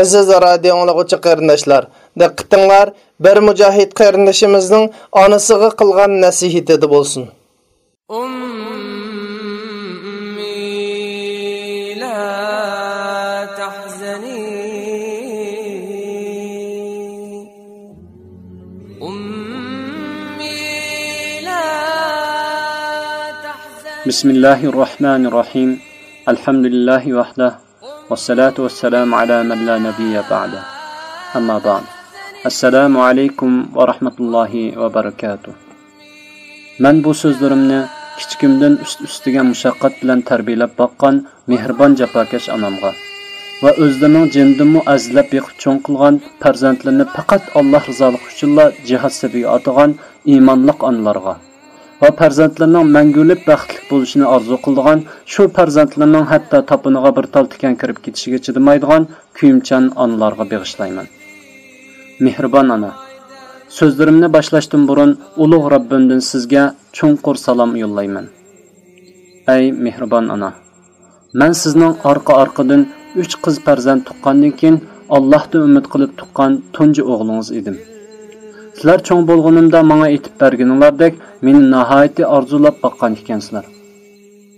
Aziz radio anglag'uchi qarindoshlar, diqqatinglar bir mujohid qarindishimizning onasiga qilgan nasihatida bo'lsin. أمي لا تحزني أمي لا تحزني بسم الله الرحمن الرحيم الحمد لله وحده والصلاة والسلام على من لا نبي بعده أما بعد السلام عليكم ورحمة الله وبركاته من bu so'zlarimni kichikimdan ust ustiga mushaqqat bilan tarbiyalab boqqan mehribon jafokash onamga va o'zlarining jindimmu azlab beqib cho'ng qilgan farzandlarini faqat alloh rizoligi uchunla jihod sabiga otagan iymonliq onalarga va farzandlarining mangulik baxtli bo'lishini orzu qildigan shu farzandlarining hatto topiniga bir tol tikan kirib ketishiga chidamaydigan kuyimchan onalarga bag'ishlayman mehribon ona so'zlarimni boshlashdan burun ulug' robbimdan sizga chunqur salom yo'llayman. Ey mehribon ona man sizning orqa orqadan uch qiz farzand tuqqandan keyin allohdan umid qilib tuqqan tunji o'g'lingiz edim. Sizlar cho'ng bo'lganimda manga aytib berganinglardek meni nihoyatda orzulab boqqan ekansizlar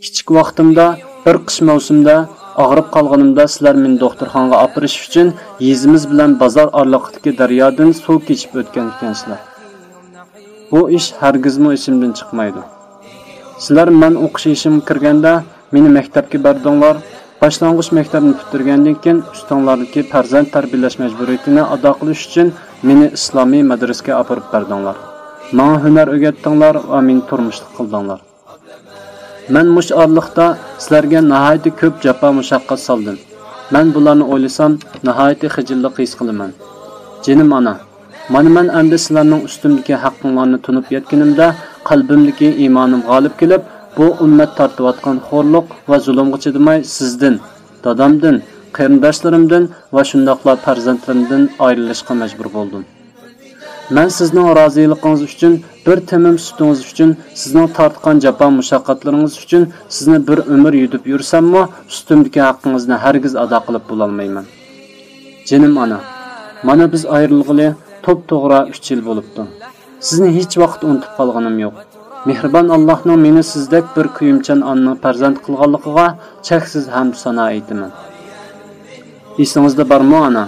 kichik vaqtimda bir qish mavsumda og'rib qolganimda sizlar meni doktorxonaga olib borish uchun yezimiz bilan bozor orliqidagi daryodan suv kechib o'tgan ekansizlar bu ish hargizmi esimdan chiqmaydi. Sizlar man o'qish ishimga kirganda meni maktabga berdinglar boshlang'ich maktabni bitirgandan keyin ustinglardagi farzand tarbiyalash majburiyatini ado qilish uchun meni islomiy madrasaga olib berdinglar. Manga hunar o'rgatdinglar va meni turmushli qildinglar. Man mush orliqda sizlarga nihoyatda ko'p jafo mushaqqat soldim. Man bularni o'ylasam nihoyatda xijillik his qilaman. Jinim ona mana man endi sizlarning ustimdagi haqqinglarni tunib yetganimda qalbimdagi iymonim g'olib kelib bu ummat tortayotgan xo'rliq va zulmga chidamay sizdan dadamdan qarindoshlarimdan va shundoqla farzandlarimdan ayrilishga majbur bo'ldim. Man sizning roziligingiz uchun bir timim sutingiz uchun sizning tortgan jafo mushaqqatlaringiz uchun sizni bir umr yutib yursammi ustimdagi haqqingizni hargiz ado qilib bo'lolmayman. Jinim ona mana biz ayrilg'ili to'p to'g'ri uch yil bo'libdi. Sizni hech vaqt unutib qolganim yo'q. Mehribon allohning meni sizdek bir kuyimchan onni farzand qilganligiga cheksiz hamd sano aytaman. Esingizda bormi ona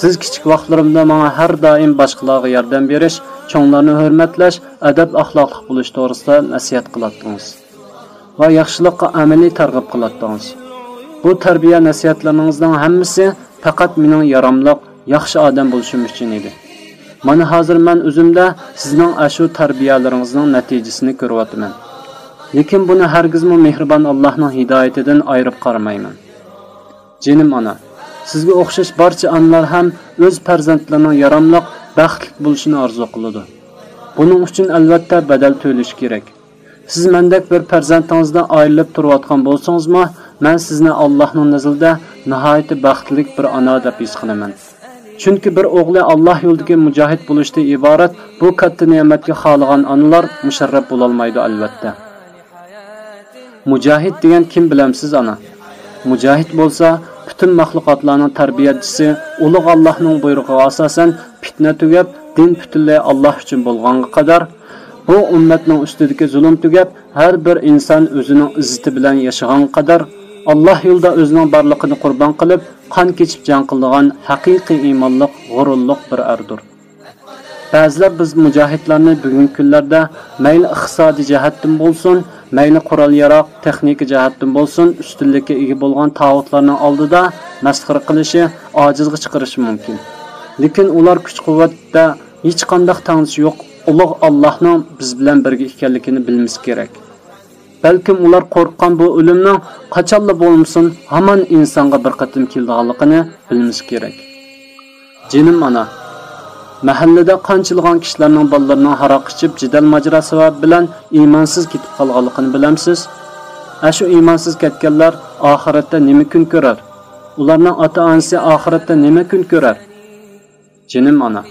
siz kichik vaqtlarimda menga har doim boshqalarga yordam berish cho'nglarni hurmatlash adab axloqli bo'lish to'g'risida nasihat qiladingiz va yaxshilikqa amaliy targ'ib qiladingiz bu tarbiya nasihatlaringizning hammasi faqat mening yaramliq yaxshi odam bo'lishim uchun edi. Mana hozir men o'zimda sizning ashu tarbiyalaringizning natijasini ko'ryapman. Lekin buni hargizmi mehribon allohning hidoyatidan ayirib qaramayman. Jinim ona sizga o'xshash barcha onalar ham o'z farzandlarining yaramliq baxtli bo'lishini orzu qiladi. Buning uchun albatta badal to'lish kerak. Siz mendek bir farzandingizdan ayrilib turayotgan bo'lsangizmi men sizni allohning nazarida nihoyatda baxtli bir ona deb his qilaman. Chunki bir o'g'li alloh yo'lidagi mujohid bo'lishdan iborat bu katta ne'matga xohlagan onalar musharraf bo'lolmaydi albatta. Mujohid degan kim bilamsiz ona mujohid bo'lsa butun maxluqotlarning tarbiyachisi ulug' allohning buyrug'iga asosan fitna tugab din butunlay alloh uchun bo'lganga qadar bu ummatning ustidagi zulm tugab har bir inson o'zining izzati bilan yashagan qadar alloh yo'lda o'zining borlig'ini qurbon qilib qon kechib jang qiladigan haqiqiy iymonliq g'ururliq bir ardur. Ba'zilar biz mujohidlarni bugungi kunlarda mayli iqtisodiy jihatdan bo'lsin mayli qurol yaroq texnika jihatdan bo'lsin ustunlikka ega bo'lgan tog'utlarning oldida masxara qilishi ojizga chiqarishi mumkin. Lekin ular kuch quvvatda hech qanday tangsi yo'q. Ulug' allohning biz bilan birga ekanligini bilimiz kerak. Balkim ular qo'rqqan bu o'limning qachonla bo'lmasin hamon insonga bir qatim keladiganligini bilmish kerak jinim ana mahallada qanchilg'an kishilarning bolalarining haroq ichib jidal majra sababi bilan iymonsiz ketib qolganligini bilamsiz ashu iymonsiz ketganlar oxiratda nima kun ko'rar ularning ota onasi oxiratda nima kun ko'rar jinim ona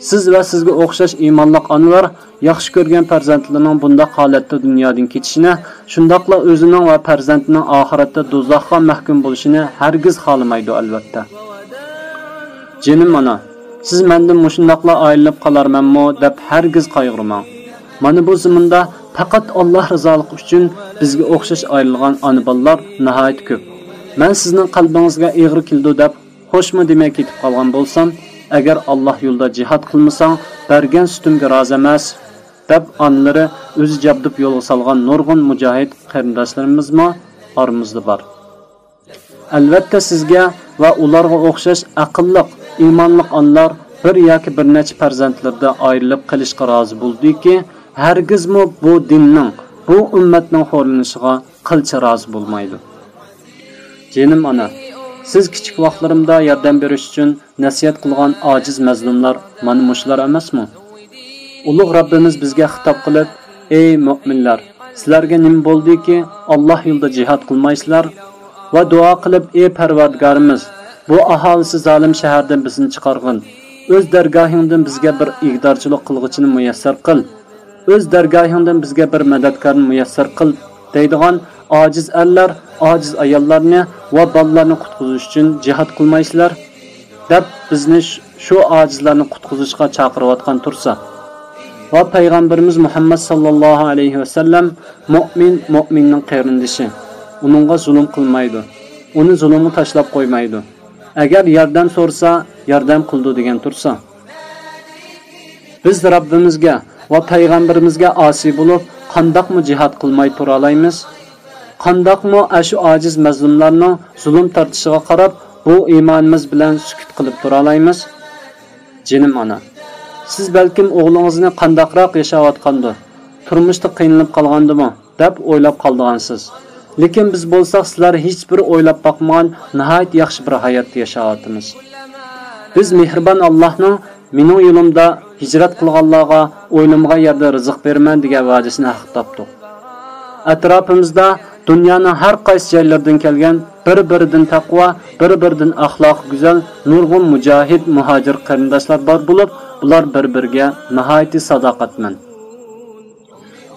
siz va sizga o'xshash iymonliq onalar yaxshi ko'rgan farzandlarining bundoq holatda dunyodan ketishini shundoqla o'zining va farzandining oxiratda do'zaxga mahkum bo'lishini hargiz xohlamaydi albatta. Jinim mana siz mendan mushundoqla ayrilib qolarmanmi deb hargiz qayg'urmang. Mana bu ziminda faqat alloh rizoligi uchun bizga o'xshash ayrilgan ona bolalar nihoyat ko'p. Man sizning qalbingizga ig'ri keldi deb xo'shmi demay ketib qolgan bo'lsam agar alloh yo'lida jihad qilmasang bergan sutimga rozi emas. Deb onlari o'zi jabdib yo'lga solgan nurg'un mujohid qarindoshlarimizmi oramizda bor. Albatta sizga va ularga o'xshash aqlliq iymonliq onlar bir yoki bir necha farzandlarda ayrilib qilishga rozi bo'ldiki hargizmi bu dinning bu ummatning xo'rlanishiga qilcha rozi bo'lmaydi. Jinim ona siz kichik vaqtlarimda yordam berish uchun nasihat qilgan ojiz mazlumlar mana mushular emasmi? Ulug' robbimiz bizga xitob qilib ey mo'minlar sizlarga nima bo'ldiki alloh yo'lida jihod qilmaysizlar va duo qilib ey parvardigorimiz bu aholisi zolim shahardan bizni chiqarg'in. O'z dargohingdan bizga bir igdorchilik qilg'ichini muyassar qil. O'z dargohingdan bizga bir madadkorni muyassar qil deydigan ojiz allar ojiz ayollarni va bolalarni qutqizish uchun jihod qilmaysizlar deb bizni shu ojizlarni qutqizishga chaqirayotgan tursa. Va payg'ambarimiz muhammad sallallohu alayhi vasallam mo'min mo'minning qarindishi uningga zulm qilmaydi uni zulmni tashlab qo'ymaydi. Agar yordam so'rsa yordam qildi degan tursa. Biz robbimizga va payg'ambarimizga osiy bo'lib qandoqmi jihod qilmay tura olamiz qandoqmi ashu ojiz mazlumlarning zulm tortishiga qarab bu iymonimiz bilan sukut qilib tura olamiz jinim ona siz balkim o'g'lingizni qandoqroq yashayotgandir turmushda qiynalib qolgandimi deb o'ylab qoldigansiz lekin biz bo'lsak sizlar hech bir o'ylab boqmagan nihoyat yaxshi bir hayotda yashayotimiz biz mehribon allohning mening yo'limda hijrat qilganlarga o'ylamag'an yerda rizq beraman degan va'dasini haq topdik atrofimizda dunyoning har qaysi joylaridan kelgan bir biridan taqvo bir biridan axloqi go'zal nurg'un mujohid muhojir qarindoshlar bor bo'lib ular bir biriga nihoyatda sadoqatman.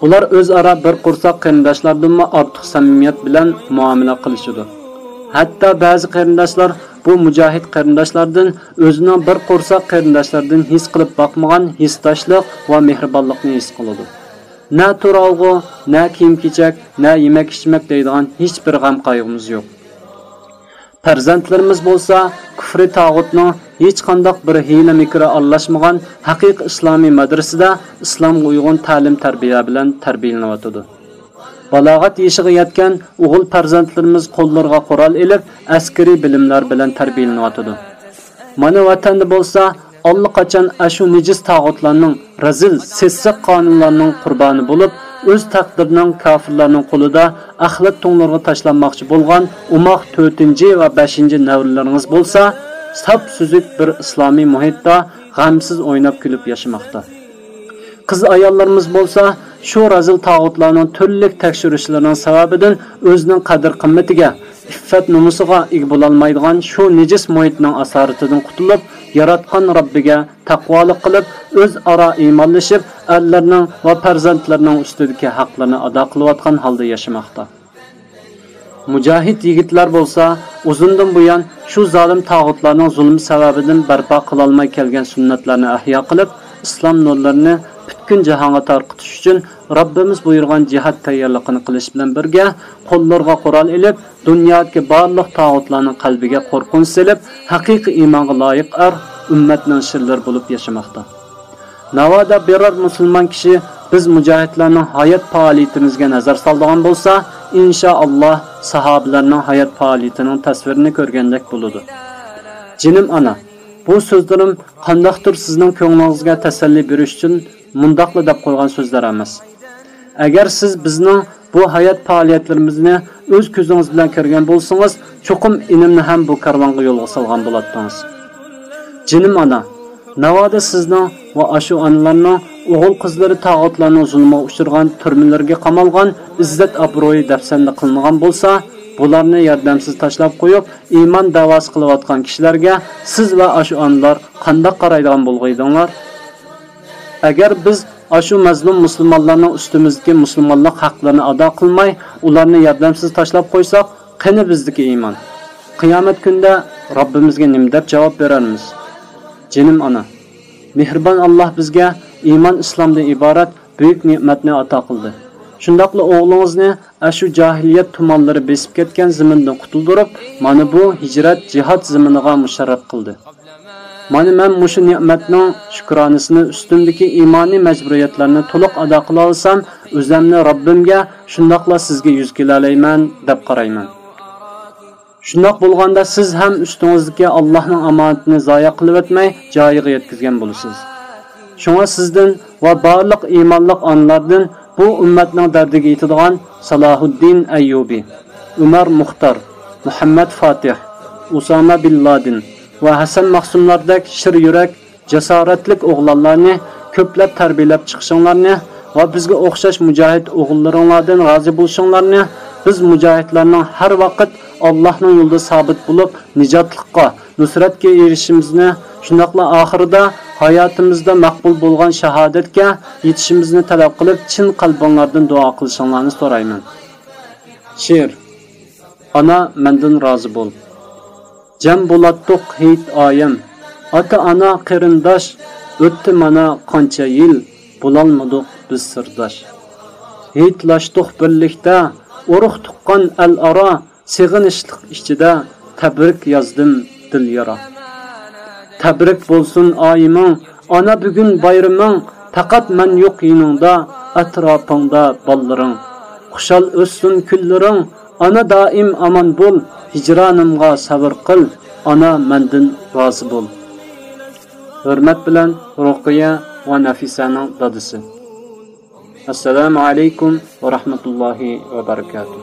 Ular o'zaro bir qursoq qarindoshlardanmi ortiq samimiyat bilan muomala qilishadi. Hatto ba'zi qarindoshlar bu mujohid qarindoshlardan o'zining bir qursoq qarindoshlardan his qilib boqmagan hisdoshlik va mehribonlikni his qiladi. Na turalg'u na kiyim kechak na yemak ichmak deydigan hech bir g'am qayg'umiz yo'q. Farzandlarimiz bo'lsa kufri tog'utning hech qandoq bir hiyla mikra aralashmagan haqiqiy islomiy madrasada islomga uyg'un ta'lim tarbiya bilan tarbiyalanyotidi balog'at yoshiga yetgan o'g'il farzandlarimiz qo'llariga qurol ilib askariy bilimlar bilan tarbiyalanyotidi mana vatanda bo'lsa allaqachon ashu nijiz tag'utlarning razil sessiq qonunlarning qurboni bo'lib o'z taqdirining kofirlarning qo'lida axlat to'nglarga tashlanmoqchi bo'lgan umoq 4 va 5 navrlaringiz bo'lsa sap suzuk bir islomiy muhitda g'amsiz o'ynab kulib yashamoqda qiz ayollarimiz bo'lsa shu razil tog'utlarning turli tekshirishlarining sababidan o'zining qadr qimmatiga iffat numusiga ega bo'lolmaydigan shu nejis muhitning asoratidan qutulib yaratgan robbiga taqvolik qilib o'zaro iymonlashib erlarning va farzandlarning ustidagi haqlarini ado qilayotgan holda yashamoqda. Mujohid yigitlar bo'lsa uzundan buyon shu zolim tog'utlarning zulmi sababidan barpo qilolmay kelgan sunnatlarni ahyo qilib islom nurlarini butun jahonga tarqitish uchun robbimiz buyurgan jihad tayyorligini qilish bilan birga qo'llarga qurol ilib dunyodagi barliq tog'utlarning qalbiga qo'rqinch silib haqiqiy iymonga loyiq ar ummatning shirlar bo'lib yashamoqda. Navoda biror musulmon kishi biz mujohidlarning hayot faoliyatimizga nazar soladigan bo'lsa inshaalloh sahobalarning hayot faoliyatining tasvirini ko'rgandek bo'ladi jinim ana bu so'zlarim qandoqdir sizning ko'nglingizga tasalli berish uchun mundaqla deb qo'ygan so'zlar emas. Agar siz bizning bu hayot faoliyatlarimizni o'z ko'zingiz bilan ko'rgan bo'lsangiz cho'qim inimni ham bu karvonga yo'lga solgan bo'lardingiz jinim ona navoda sizning va ashu onalarning o'g'il qizlari tog'otlarning zulmiga uchirgan turmalarga qamalgan izzat obro'yi dafsanda qilingan bo'lsa bularni yordamsiz tashlab qo'yib iymon davosi qilayotgan kishilarga siz va ashu onalar qanday qaraydigan bo'lg'aydinglar? Agar biz ashu mazlum musulmonlarning ustimizdagi musulmonlik haqlarini ado qilmay ularni yordamsiz tashlab qo'ysak qani bizniki iymon? Qiyomat kunida robbimizga nima deb javob beramiz jinim ona mehribon alloh bizga iymon islomdan iborat buyuk ne'matni ato qildi. Shundoqla o'g'lingizni ashu jahiliyat tumonlari besib ketgan zimindan qutuldirib mana bu hijrat jihod ziminiga musharraf qildi. Mana man mushu ne'matning shukronasini ustimdagi iymoniy majburiyatlarni to'liq ado qila olsam o'zimni robbimga shundoqla sizga yuz kelalayman deb qarayman. Shundoq bo'lganda siz ham ustingizdagi allohning omonatini zoya qilib o'tmay joyiga yetkazgan bo'lasiz. Shunga sizdan va barliq iymonliq onlardan bu ummatning dardiga yetadigan salohuddin ayyubiy umar muxtor muhammad fotih usama bin ladin va hasan mahsumlardek shir yurak jasoratlik o'g'lonlarni ko'plab tarbiyalab chiqishinglarni va bizga o'xshash mujohid o'g'illaringlardan rozi bo'lishinglarni biz mujohidlarning har vaqt Allohning yo'lida sabit bo'lib nijotlikqa nusratga erishishimizni shundoqla oxirida hayotimizda maqbul bo'lgan shahodatga yetishimizni talab qilib chin qalbinglardan duo qilishinglarni so'rayman. She'r ona mendan rozi bo'l. Jam bo'latdiq hit oyim. Ota ona qarindosh o'tdi mana qancha yil bo'lolmadik biz sirdosh. Hitlashdiq birlikda urug' tuqqan al aro sig'inishliq ichida tabrik yozdim dil yara tabrik bo'lsin oyiming ona bugun bayraming faqat man yo'q yiningda atrofingda bollaring xushal o'ssin kunlaring ona doim omon bo'l hijronimga sabr qil ona mandan rozi bo'l hurmat bilan ruqiya va nafisaning dadisi assalomu alaykum va rahmatullohi va barakatuh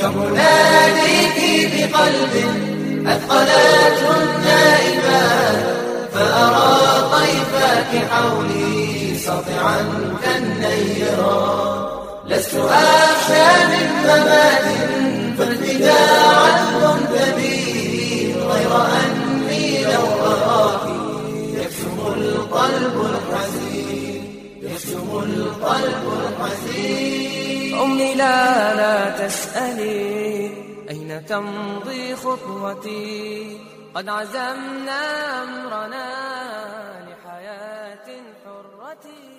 كمناديك بقلب أثقلته النائبات فأرى طيفك حولي سطعا كالنيرا لست أخشى من ممات فارتجاع المنتبين غير أني لو أراك. يكشف القلب الحزين يكشف القلب الحزين. أمي لا لا تسألي أين تمضي خطوتي؟ قد عزمنا أمرنا لحياة حرة.